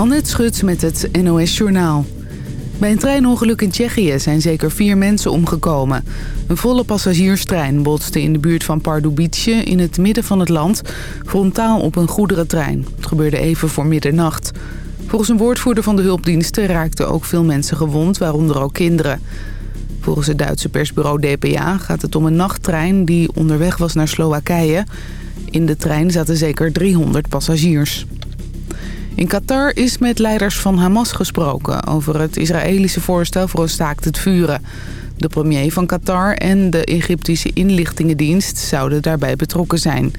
Annette Schut met het NOS Journaal. Bij een treinongeluk in Tsjechië zijn zeker vier mensen omgekomen. Een volle passagierstrein botste in de buurt van Pardubice in het midden van het land... frontaal op een goederentrein. Het gebeurde even voor middernacht. Volgens een woordvoerder van de hulpdiensten raakten ook veel mensen gewond, waaronder ook kinderen. Volgens het Duitse persbureau DPA gaat het om een nachttrein die onderweg was naar Slowakije. In de trein zaten zeker 300 passagiers. In Qatar is met leiders van Hamas gesproken over het Israëlische voorstel voor een staakt het vuren. De premier van Qatar en de Egyptische inlichtingendienst zouden daarbij betrokken zijn.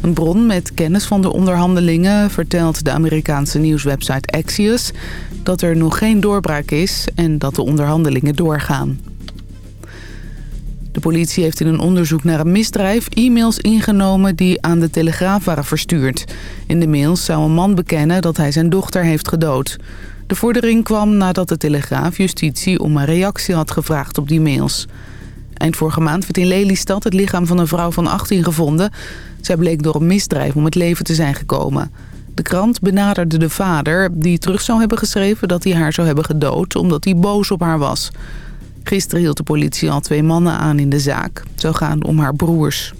Een bron met kennis van de onderhandelingen vertelt de Amerikaanse nieuwswebsite Axios... dat er nog geen doorbraak is en dat de onderhandelingen doorgaan. De politie heeft in een onderzoek naar een misdrijf e-mails ingenomen die aan de Telegraaf waren verstuurd. In de mails zou een man bekennen dat hij zijn dochter heeft gedood. De vordering kwam nadat de Telegraaf justitie om een reactie had gevraagd op die mails. Eind vorige maand werd in Lelystad het lichaam van een vrouw van 18 gevonden. Zij bleek door een misdrijf om het leven te zijn gekomen. De krant benaderde de vader die terug zou hebben geschreven dat hij haar zou hebben gedood omdat hij boos op haar was. Gisteren hield de politie al twee mannen aan in de zaak. Zou gaan om haar broers.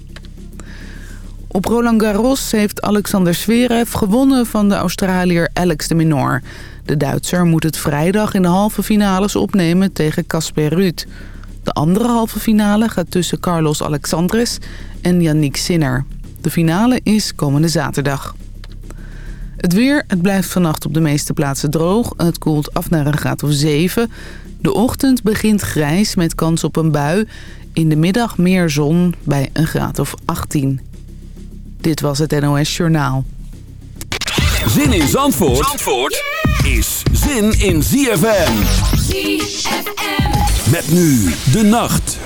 Op Roland Garros heeft Alexander Zverev gewonnen van de Australiër Alex de Minor. De Duitser moet het vrijdag in de halve finales opnemen tegen Casper Ruud. De andere halve finale gaat tussen Carlos Alexandres en Yannick Sinner. De finale is komende zaterdag. Het weer, het blijft vannacht op de meeste plaatsen droog. Het koelt af naar een graad of 7. De ochtend begint grijs met kans op een bui. In de middag meer zon bij een graad of 18. Dit was het NOS Journaal. Zin in Zandvoort, Zandvoort is zin in ZFM. ZFM. Met nu de nacht.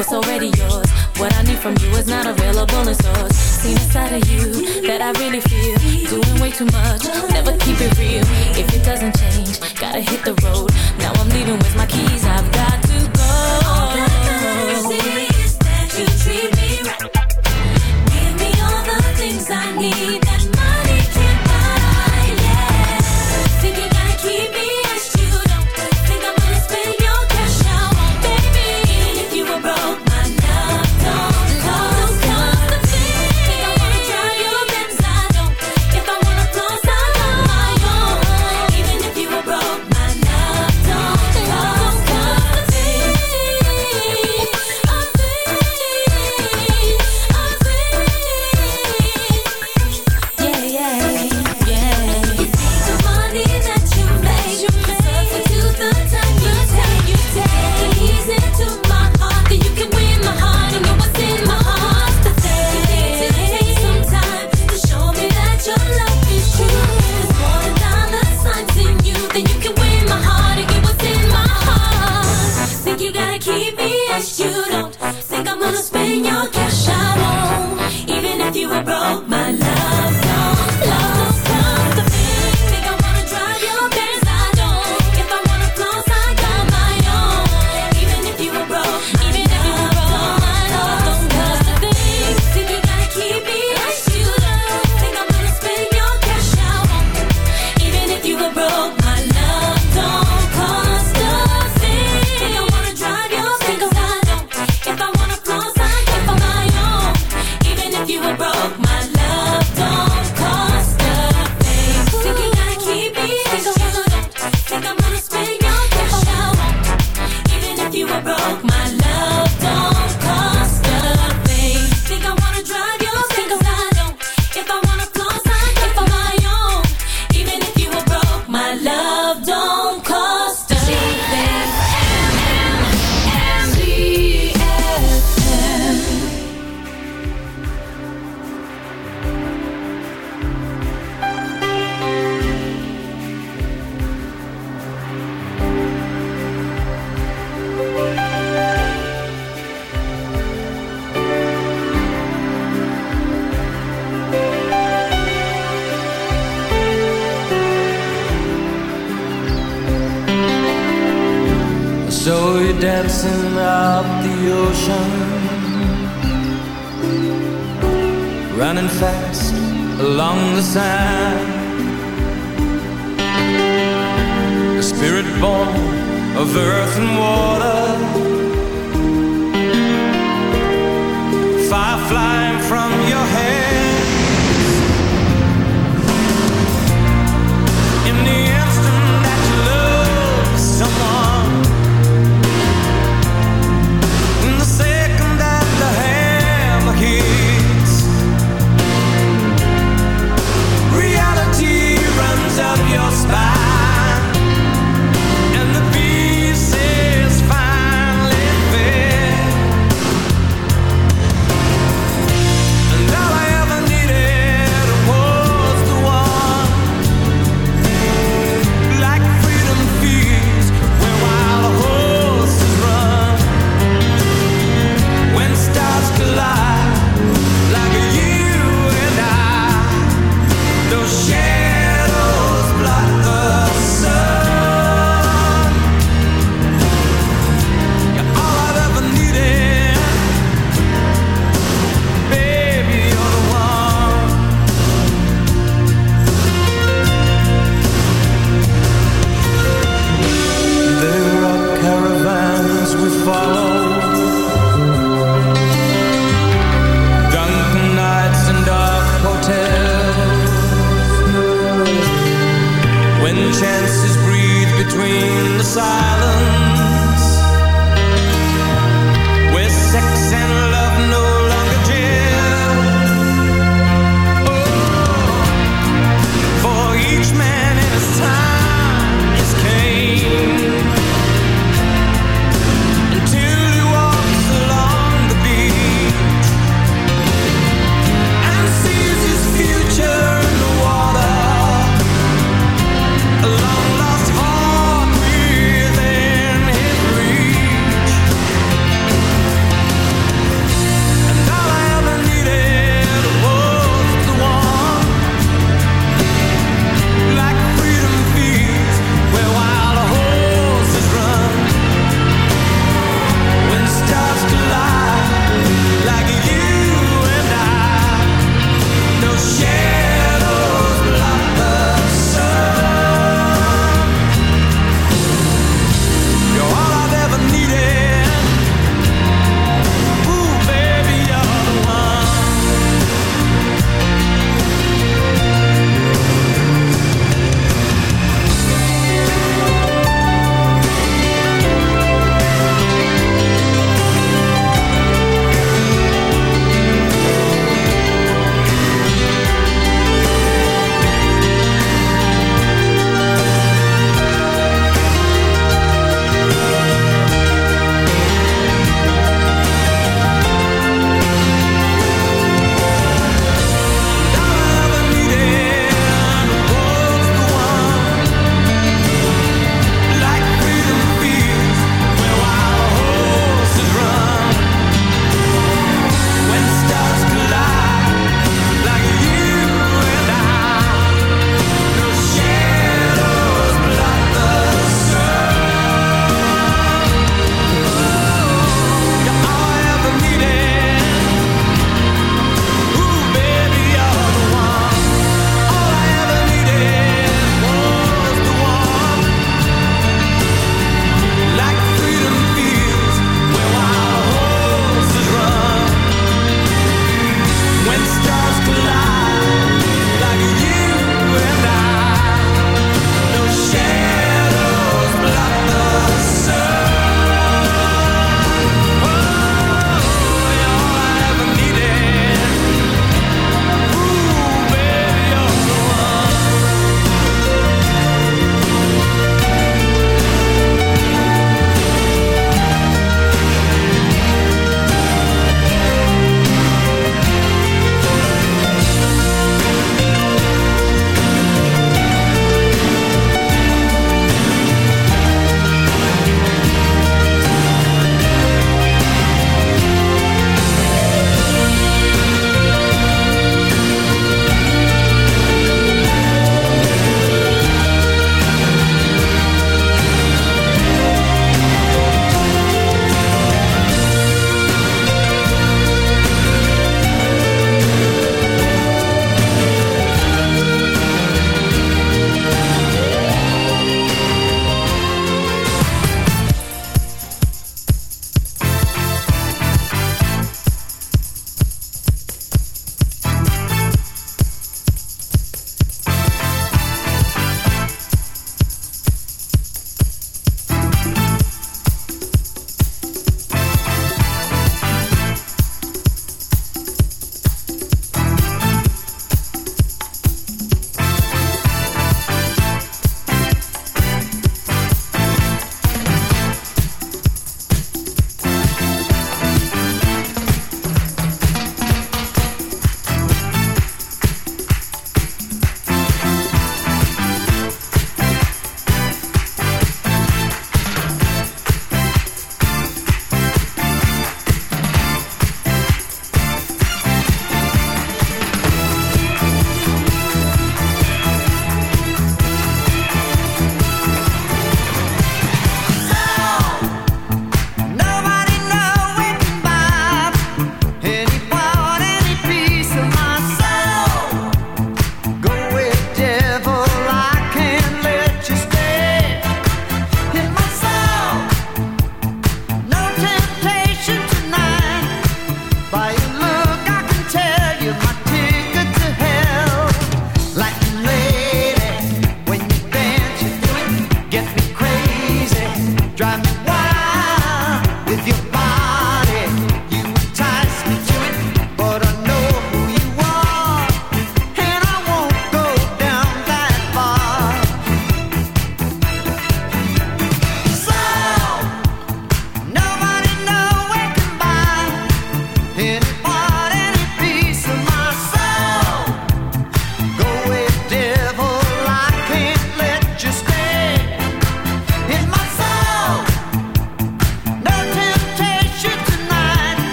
What's already yours. What I need from you is not available in stores. Seen a side of you that I really feel. Doing way too much, never keep it real. If it doesn't change, gotta hit the road. Now I'm leaving with my keys, I've got